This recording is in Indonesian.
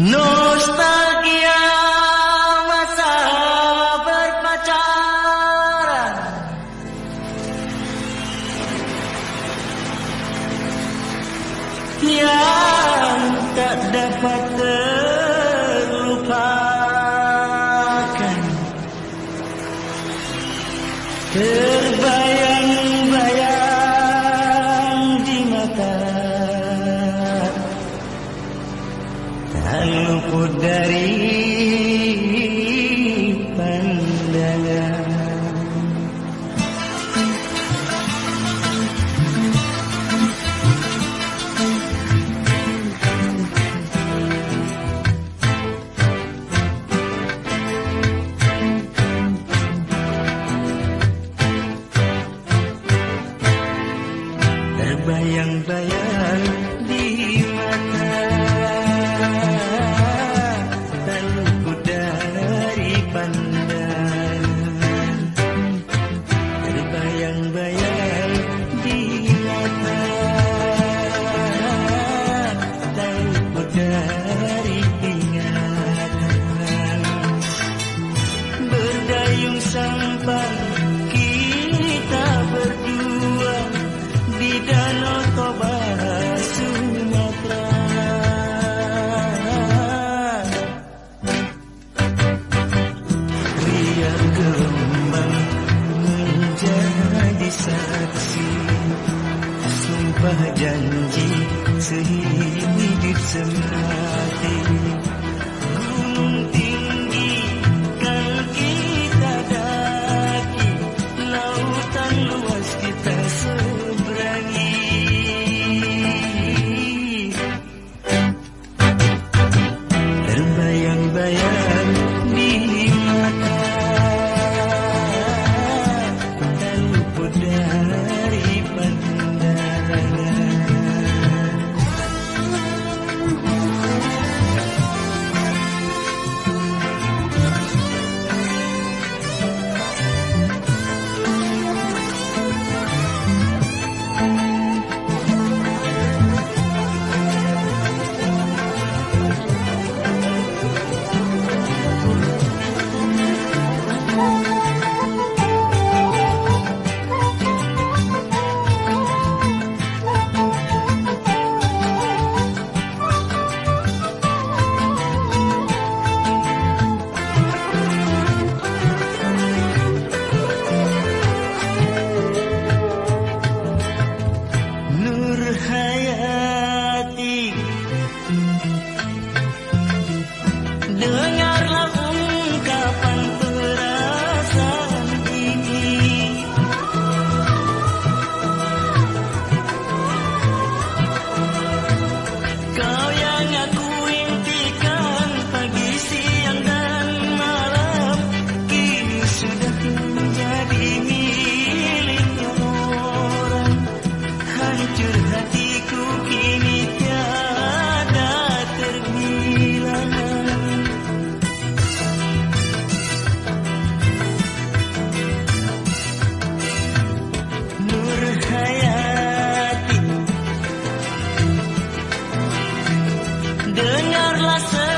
Nostalgia masa berpacaran. Yang tak dapat terlupakan. قدري dayung sampai kita berdua di danau Toba Sumatera. Ria gelombang menjadi saksi sumpah janji sehidup semati. Dengarlah